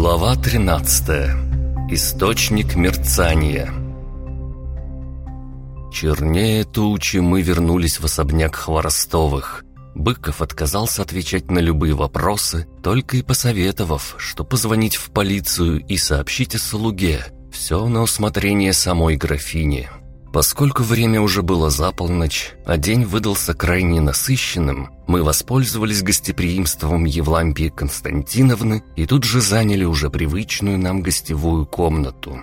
Глава 13. Источник мерцания. Чернее тучи мы вернулись в особняк Хворостовых. Быков отказался отвечать на любые вопросы, только и посоветовав, что позвонить в полицию и сообщить о слуге. Все на усмотрение самой графини. Поскольку время уже было за полночь, а день выдался крайне насыщенным, мы воспользовались гостеприимством Евлампии Константиновны и тут же заняли уже привычную нам гостевую комнату.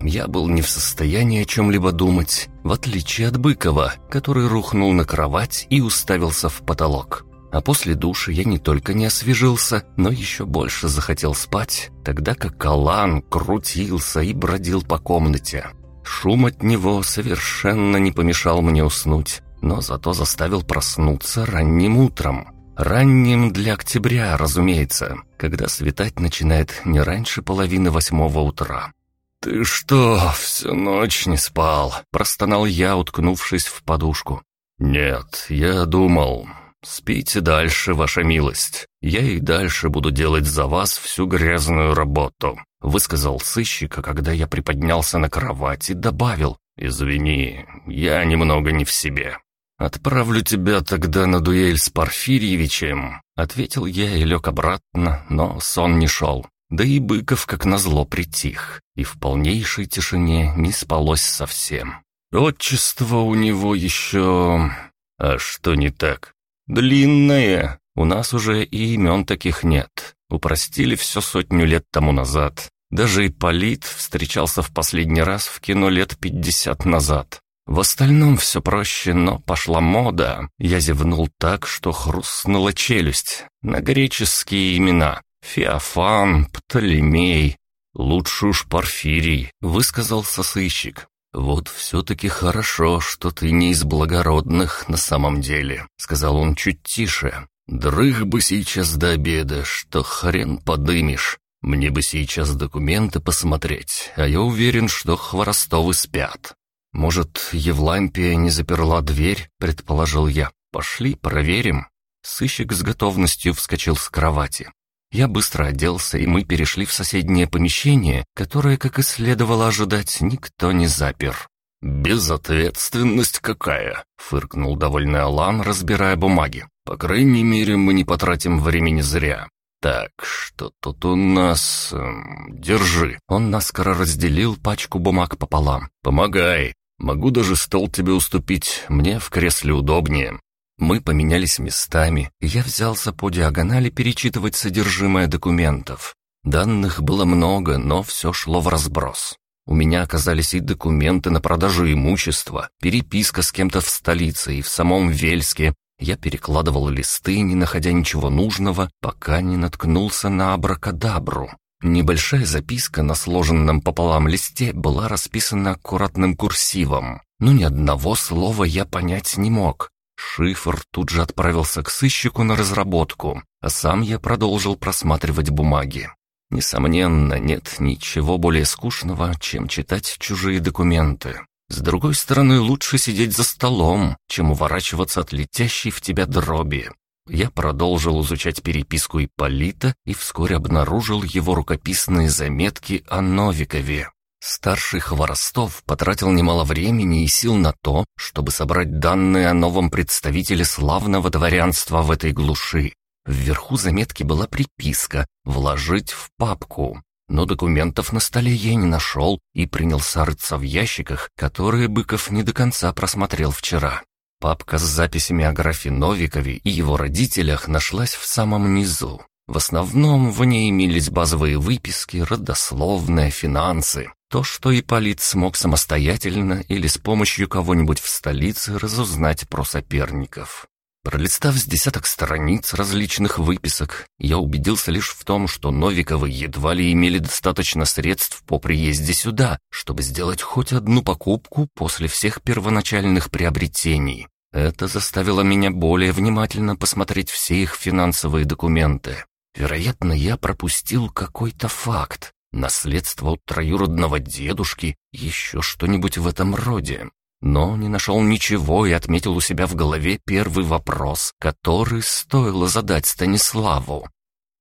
Я был не в состоянии о чем-либо думать, в отличие от Быкова, который рухнул на кровать и уставился в потолок. А после души я не только не освежился, но еще больше захотел спать, тогда как Алан крутился и бродил по комнате. Шум от него совершенно не помешал мне уснуть, но зато заставил проснуться ранним утром. Ранним для октября, разумеется, когда светать начинает не раньше половины восьмого утра. «Ты что, всю ночь не спал?» – простонал я, уткнувшись в подушку. «Нет, я думал. Спите дальше, ваша милость. Я и дальше буду делать за вас всю грязную работу высказал сыщика, когда я приподнялся на кровати, добавил «Извини, я немного не в себе». «Отправлю тебя тогда на дуэль с Порфирьевичем», — ответил я и лег обратно, но сон не шел. Да и Быков, как назло, притих, и в полнейшей тишине не спалось совсем. Отчество у него еще... А что не так? Длинное. У нас уже и имен таких нет. Упростили все сотню лет тому назад. Даже Ипполит встречался в последний раз в кино лет пятьдесят назад. В остальном все проще, но пошла мода. Я зевнул так, что хрустнула челюсть. На греческие имена. Феофан, Птолемей. Лучше уж Порфирий, высказался сыщик. «Вот все-таки хорошо, что ты не из благородных на самом деле», — сказал он чуть тише. «Дрых бы сейчас до обеда, что хрен подымешь. Мне бы сейчас документы посмотреть, а я уверен, что Хворостовы спят. Может, Евлампия не заперла дверь, предположил я. Пошли, проверим. Сыщик с готовностью вскочил с кровати. Я быстро оделся, и мы перешли в соседнее помещение, которое, как и следовало ожидать, никто не запер. «Безответственность какая!» — фыркнул довольный Алан, разбирая бумаги. «По крайней мере, мы не потратим времени зря. «Так, что тут у нас... Эм, держи». Он наскоро разделил пачку бумаг пополам. «Помогай. Могу даже стол тебе уступить. Мне в кресле удобнее». Мы поменялись местами, я взялся по диагонали перечитывать содержимое документов. Данных было много, но все шло в разброс. У меня оказались и документы на продажу имущества, переписка с кем-то в столице и в самом Вельске, я перекладывал листы, не находя ничего нужного, пока не наткнулся на абракадабру. Небольшая записка на сложенном пополам листе была расписана аккуратным курсивом, но ни одного слова я понять не мог. Шифр тут же отправился к сыщику на разработку, а сам я продолжил просматривать бумаги. Несомненно, нет ничего более скучного, чем читать чужие документы. С другой стороны, лучше сидеть за столом, чем уворачиваться от летящей в тебя дроби. Я продолжил изучать переписку Ипполита и вскоре обнаружил его рукописные заметки о Новикове. Старший Хворостов потратил немало времени и сил на то, чтобы собрать данные о новом представителе славного дворянства в этой глуши. Вверху заметки была приписка «Вложить в папку» но документов на столе я не нашел и принялся рыться в ящиках, которые Быков не до конца просмотрел вчера. Папка с записями о графе Новикове и его родителях нашлась в самом низу. В основном в ней имелись базовые выписки, родословные, финансы. То, что Ипполит смог самостоятельно или с помощью кого-нибудь в столице разузнать про соперников. Пролистав с десяток страниц различных выписок, я убедился лишь в том, что Новиковы едва ли имели достаточно средств по приезде сюда, чтобы сделать хоть одну покупку после всех первоначальных приобретений. Это заставило меня более внимательно посмотреть все их финансовые документы. Вероятно, я пропустил какой-то факт. Наследство от троюродного дедушки, еще что-нибудь в этом роде но не нашел ничего и отметил у себя в голове первый вопрос, который стоило задать Станиславу.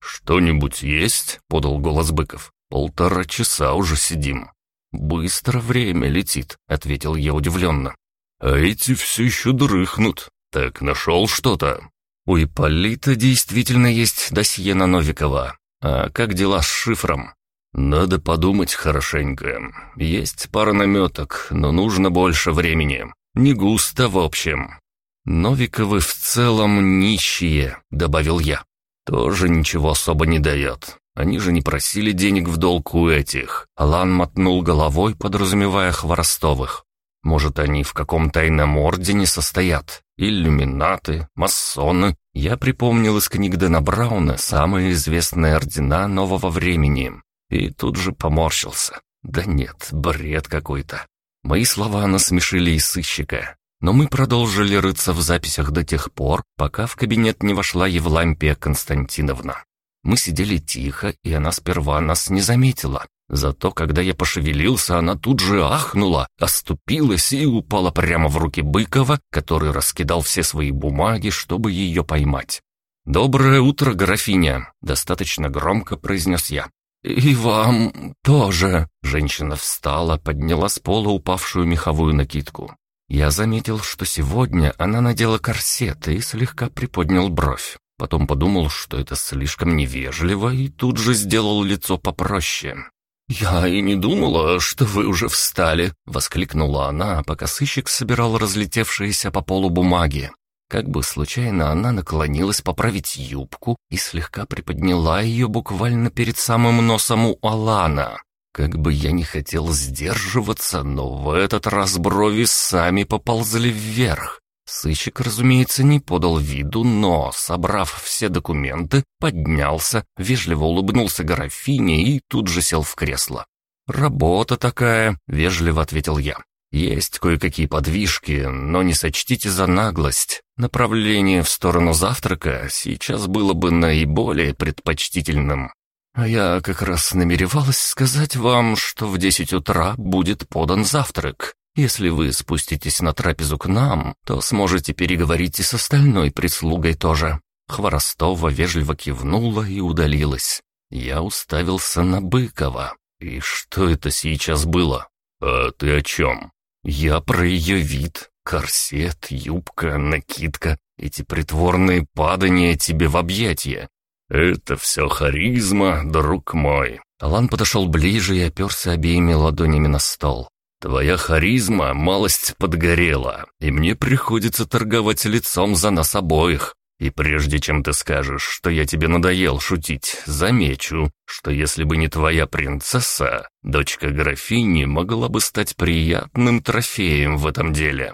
«Что-нибудь есть?» — подал голос Быков. «Полтора часа уже сидим». «Быстро время летит», — ответил я удивленно. «А эти все еще дрыхнут. Так нашел что-то?» «У Ипполита действительно есть досье на Новикова. А как дела с шифром?» «Надо подумать хорошенько. Есть пара наметок, но нужно больше времени. Не густо, в общем». «Новиковы в целом нищие», — добавил я. «Тоже ничего особо не дает. Они же не просили денег в долг у этих». Алан мотнул головой, подразумевая Хворостовых. «Может, они в каком тайном ордене состоят? Иллюминаты, масоны?» Я припомнил из книг Дэна Брауна самые известные ордена нового времени. И тут же поморщился. «Да нет, бред какой-то». Мои слова насмешили и сыщика. Но мы продолжили рыться в записях до тех пор, пока в кабинет не вошла Евлампия Константиновна. Мы сидели тихо, и она сперва нас не заметила. Зато, когда я пошевелился, она тут же ахнула, оступилась и упала прямо в руки Быкова, который раскидал все свои бумаги, чтобы ее поймать. «Доброе утро, графиня!» — достаточно громко произнес я. «И вам тоже!» Женщина встала, подняла с пола упавшую меховую накидку. Я заметил, что сегодня она надела корсет и слегка приподнял бровь. Потом подумал, что это слишком невежливо, и тут же сделал лицо попроще. «Я и не думала, что вы уже встали», — воскликнула она, пока сыщик собирал разлетевшиеся по полу бумаги. Как бы случайно она наклонилась поправить юбку и слегка приподняла ее буквально перед самым носом у Алана. Как бы я не хотел сдерживаться, но в этот раз брови сами поползли вверх. Сыщик, разумеется, не подал виду, но, собрав все документы, поднялся, вежливо улыбнулся графине и тут же сел в кресло. «Работа такая», — вежливо ответил я. «Есть кое-какие подвижки, но не сочтите за наглость. Направление в сторону завтрака сейчас было бы наиболее предпочтительным. А я как раз намеревалась сказать вам, что в десять утра будет подан завтрак. Если вы спуститесь на трапезу к нам, то сможете переговорить и с остальной прислугой тоже». Хворостова вежливо кивнула и удалилась. Я уставился на Быкова. «И что это сейчас было?» «А ты о чем?» «Я про ее вид. Корсет, юбка, накидка. Эти притворные падания тебе в объятия. «Это все харизма, друг мой». Алан подошел ближе и оперся обеими ладонями на стол. «Твоя харизма малость подгорела, и мне приходится торговать лицом за нас обоих. И прежде чем ты скажешь, что я тебе надоел шутить, замечу, что если бы не твоя принцесса, дочка графини могла бы стать приятным трофеем в этом деле».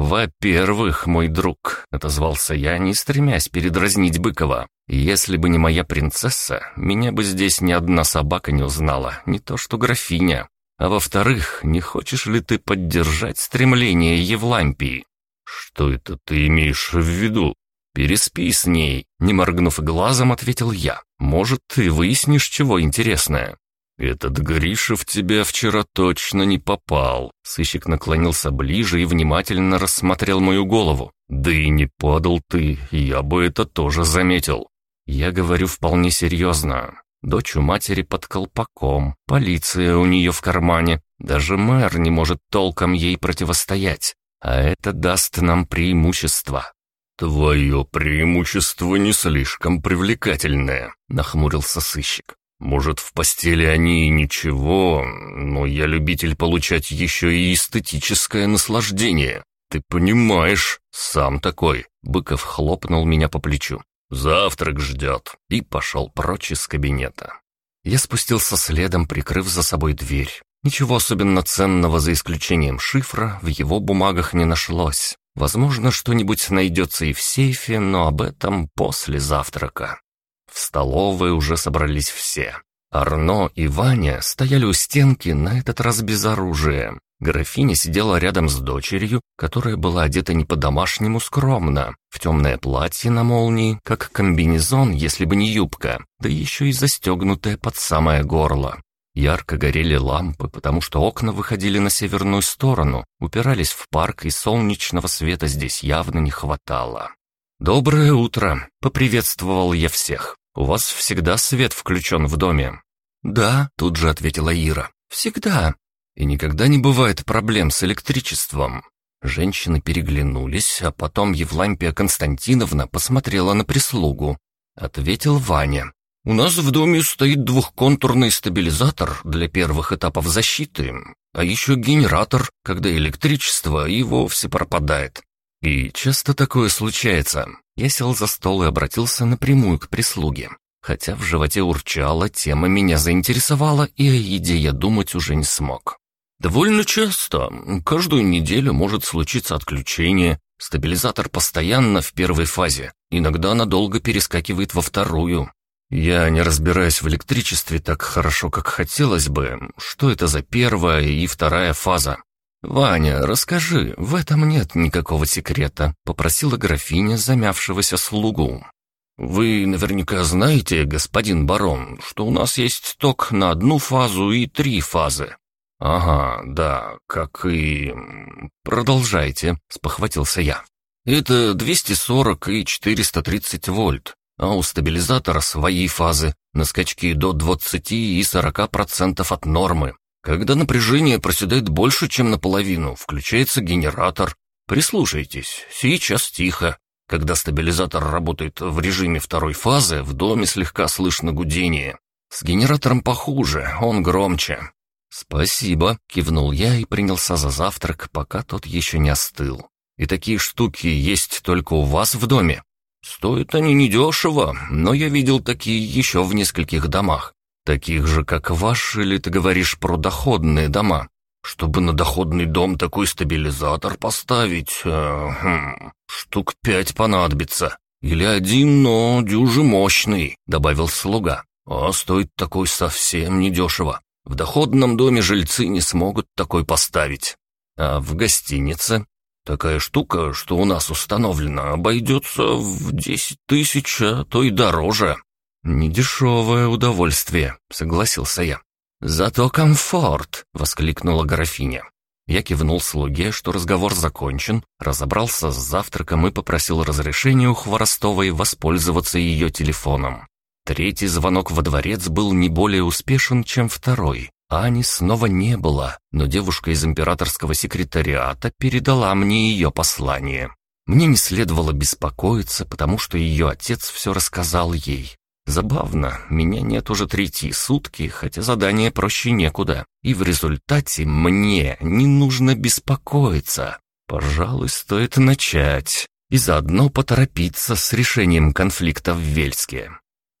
«Во-первых, мой друг», — отозвался я, не стремясь передразнить Быкова, если бы не моя принцесса, меня бы здесь ни одна собака не узнала, не то что графиня. А во-вторых, не хочешь ли ты поддержать стремление Евлампии? Что это ты имеешь в виду? Переспи с ней, не моргнув глазом, ответил я. Может, ты выяснишь чего интересное. «Этот Гриша в тебя вчера точно не попал». Сыщик наклонился ближе и внимательно рассмотрел мою голову. «Да и не падал ты, я бы это тоже заметил. Я говорю вполне серьезно. Дочь у матери под колпаком, полиция у нее в кармане, даже мэр не может толком ей противостоять, а это даст нам преимущество». «Твое преимущество не слишком привлекательное», — нахмурился сыщик. «Может, в постели они и ничего, но я любитель получать еще и эстетическое наслаждение. Ты понимаешь, сам такой». Быков хлопнул меня по плечу. «Завтрак ждет!» и пошел прочь из кабинета. Я спустился следом, прикрыв за собой дверь. Ничего особенно ценного, за исключением шифра, в его бумагах не нашлось. Возможно, что-нибудь найдется и в сейфе, но об этом после завтрака. В столовой уже собрались все. Арно и Ваня стояли у стенки, на этот раз без оружия. Графиня сидела рядом с дочерью, которая была одета не по-домашнему скромно, в темное платье на молнии, как комбинезон, если бы не юбка, да еще и застегнутая под самое горло. Ярко горели лампы, потому что окна выходили на северную сторону, упирались в парк, и солнечного света здесь явно не хватало. «Доброе утро!» — поприветствовал я всех. У вас всегда свет включен в доме?» «Да», — тут же ответила Ира. «Всегда. И никогда не бывает проблем с электричеством». Женщины переглянулись, а потом Евлампия Константиновна посмотрела на прислугу. Ответил Ваня. «У нас в доме стоит двухконтурный стабилизатор для первых этапов защиты, а еще генератор, когда электричество и вовсе пропадает. И часто такое случается. Я сел за стол и обратился напрямую к прислуге. Хотя в животе урчало, тема меня заинтересовала, и о еде я думать уже не смог. Довольно часто, каждую неделю может случиться отключение. Стабилизатор постоянно в первой фазе, иногда надолго перескакивает во вторую. Я не разбираюсь в электричестве так хорошо, как хотелось бы. Что это за первая и вторая фаза? «Ваня, расскажи, в этом нет никакого секрета», — попросила графиня замявшегося слугу. «Вы наверняка знаете, господин барон, что у нас есть ток на одну фазу и три фазы». «Ага, да, как и...» «Продолжайте», — спохватился я. «Это 240 и 430 вольт а у стабилизатора свои фазы, на скачки до 20 и 40% от нормы. Когда напряжение проседает больше, чем наполовину, включается генератор. Прислушайтесь, сейчас тихо. Когда стабилизатор работает в режиме второй фазы, в доме слегка слышно гудение. С генератором похуже, он громче. «Спасибо», — кивнул я и принялся за завтрак, пока тот еще не остыл. «И такие штуки есть только у вас в доме?» Стоят они недешево, но я видел такие еще в нескольких домах. Таких же, как ваш, или ты говоришь про доходные дома? Чтобы на доходный дом такой стабилизатор поставить, э, хм, штук пять понадобится. Или один, но дюжи мощный, добавил слуга. А стоит такой совсем недешево. В доходном доме жильцы не смогут такой поставить. А в гостинице Такая штука, что у нас установлена, обойдется в десять тысяч, а то и дороже». «Недешевое удовольствие», — согласился я. «Зато комфорт!» — воскликнула графиня. Я кивнул слуге, что разговор закончен, разобрался с завтраком и попросил разрешения у Хворостовой воспользоваться ее телефоном. Третий звонок во дворец был не более успешен, чем второй. Ани снова не было, но девушка из императорского секретариата передала мне ее послание. Мне не следовало беспокоиться, потому что ее отец все рассказал ей. Забавно, меня нет уже третьи сутки, хотя задание проще некуда. И в результате мне не нужно беспокоиться. Пожалуй, стоит начать. И заодно поторопиться с решением конфликта в Вельске.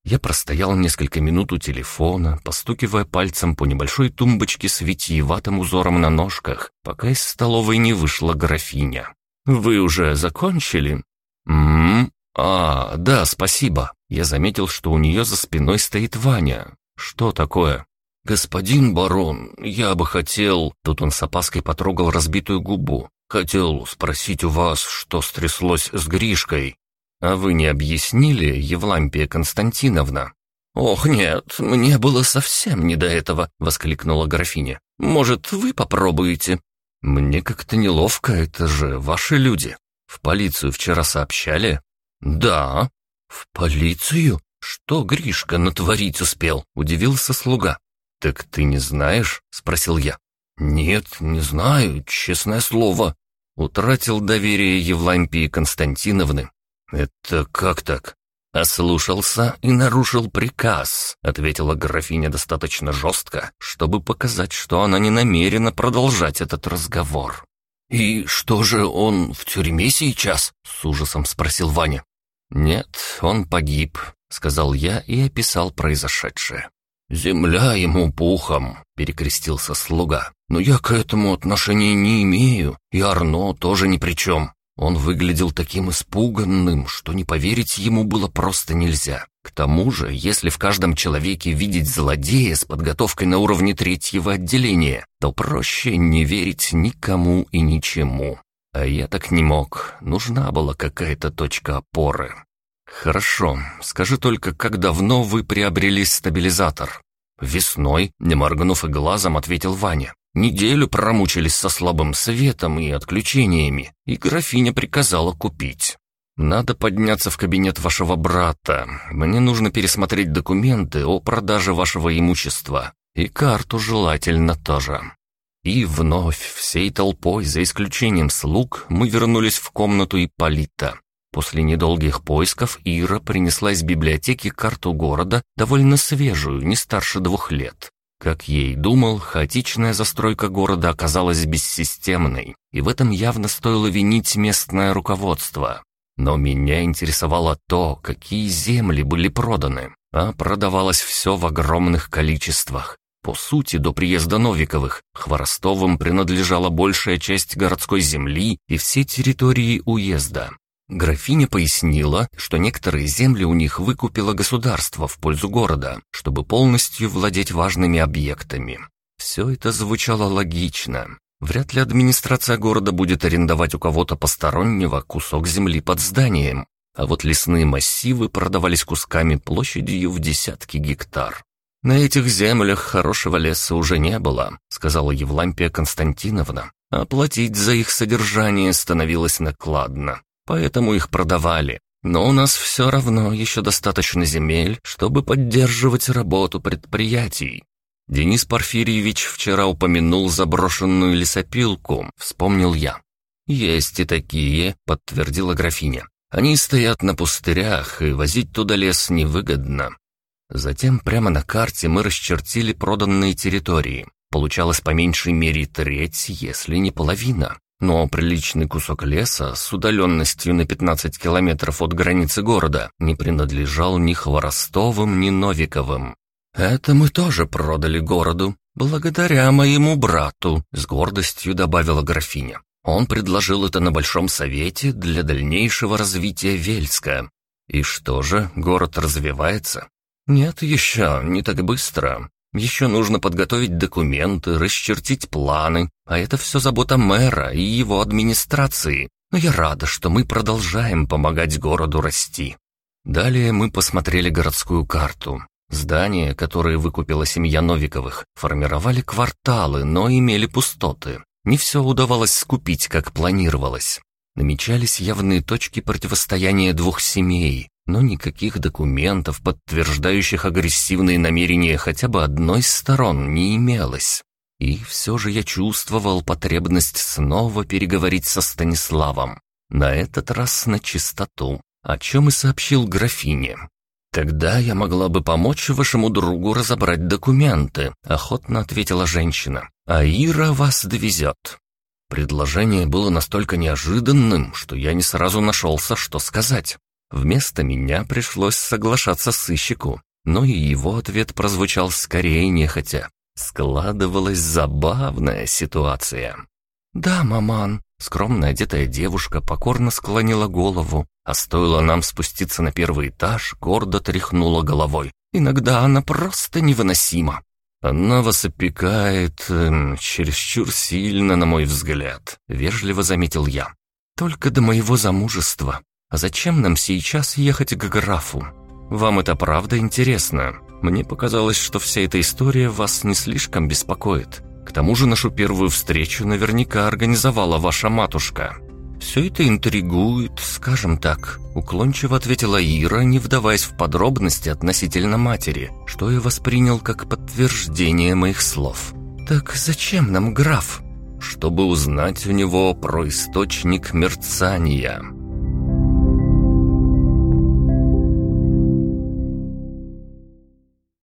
Я простоял несколько минут у телефона, постукивая пальцем по небольшой тумбочке с витиеватым узором на ножках, пока из столовой не вышла графиня. «Вы уже закончили?» «М-м, а, да, спасибо». Я заметил, что у нее за спиной стоит Ваня. «Что такое?» «Господин барон, я бы хотел...» Тут он с опаской потрогал разбитую губу. «Хотел спросить у вас, что стряслось с Гришкой?» «А вы не объяснили, Евлампия Константиновна?» «Ох, нет, мне было совсем не до этого», — воскликнула графиня. «Может, вы попробуете?» «Мне как-то неловко, это же ваши люди. В полицию вчера сообщали?» «Да». «В полицию? Что Гришка натворить успел?» — удивился слуга. «Так ты не знаешь?» — спросил я. «Нет, не знаю, честное слово». Утратил доверие Евлампии Константиновны. «Это как так?» «Ослушался и нарушил приказ», — ответила графиня достаточно жестко, чтобы показать, что она не намерена продолжать этот разговор. «И что же, он в тюрьме сейчас?» — с ужасом спросил Ваня. «Нет, он погиб», — сказал я и описал произошедшее. «Земля ему пухом», — перекрестился слуга. «Но я к этому отношения не имею, и Арно тоже ни при чем. Он выглядел таким испуганным, что не поверить ему было просто нельзя. К тому же, если в каждом человеке видеть злодея с подготовкой на уровне третьего отделения, то проще не верить никому и ничему. А я так не мог, нужна была какая-то точка опоры. «Хорошо, скажи только, как давно вы приобрели стабилизатор?» «Весной», — не моргнув и глазом, ответил Ваня. Неделю промучились со слабым светом и отключениями, и графиня приказала купить. «Надо подняться в кабинет вашего брата. Мне нужно пересмотреть документы о продаже вашего имущества. И карту желательно тоже». И вновь всей толпой, за исключением слуг, мы вернулись в комнату Ипполита. После недолгих поисков Ира принесла из библиотеки карту города, довольно свежую, не старше двух лет. Как ей думал, хаотичная застройка города оказалась бессистемной, и в этом явно стоило винить местное руководство. Но меня интересовало то, какие земли были проданы, а продавалось все в огромных количествах. По сути, до приезда Новиковых Хворостовым принадлежала большая часть городской земли и все территории уезда. Графиня пояснила, что некоторые земли у них выкупило государство в пользу города, чтобы полностью владеть важными объектами. Все это звучало логично. Вряд ли администрация города будет арендовать у кого-то постороннего кусок земли под зданием, а вот лесные массивы продавались кусками площадью в десятки гектар. «На этих землях хорошего леса уже не было», — сказала Евлампия Константиновна. «А платить за их содержание становилось накладно, поэтому их продавали. Но у нас все равно еще достаточно земель, чтобы поддерживать работу предприятий». Денис Порфирьевич вчера упомянул заброшенную лесопилку, вспомнил я. «Есть и такие», — подтвердила графиня. «Они стоят на пустырях, и возить туда лес невыгодно. Затем прямо на карте мы расчертили проданные территории. Получалось по меньшей мере треть, если не половина. Но приличный кусок леса с удаленностью на 15 километров от границы города не принадлежал ни Хворостовым, ни Новиковым. «Это мы тоже продали городу, благодаря моему брату», — с гордостью добавила графиня. Он предложил это на Большом Совете для дальнейшего развития Вельска. И что же, город развивается? «Нет еще, не так быстро. Еще нужно подготовить документы, расчертить планы, а это все забота мэра и его администрации. Но я рада, что мы продолжаем помогать городу расти». Далее мы посмотрели городскую карту. Здания, которые выкупила семья Новиковых, формировали кварталы, но имели пустоты. Не все удавалось скупить, как планировалось. Намечались явные точки противостояния двух семей, но никаких документов, подтверждающих агрессивные намерения хотя бы одной из сторон, не имелось. И все же я чувствовал потребность снова переговорить со Станиславом. На этот раз на чистоту, о чем и сообщил графине. «Тогда я могла бы помочь вашему другу разобрать документы», — охотно ответила женщина. «А Ира вас довезет». Предложение было настолько неожиданным, что я не сразу нашелся, что сказать. Вместо меня пришлось соглашаться сыщику, но и его ответ прозвучал скорее нехотя. Складывалась забавная ситуация. «Да, маман», — скромно одетая девушка покорно склонила голову, а стоило нам спуститься на первый этаж, гордо тряхнула головой. «Иногда она просто невыносима». «Она вас опекает эм, чересчур сильно, на мой взгляд», — вежливо заметил я. «Только до моего замужества. А зачем нам сейчас ехать к графу? Вам это правда интересно? Мне показалось, что вся эта история вас не слишком беспокоит. К тому же нашу первую встречу наверняка организовала ваша матушка». «Все это интригует, скажем так», — уклончиво ответила Ира, не вдаваясь в подробности относительно матери, что я воспринял как подтверждение моих слов. «Так зачем нам граф?» «Чтобы узнать у него про источник мерцания»,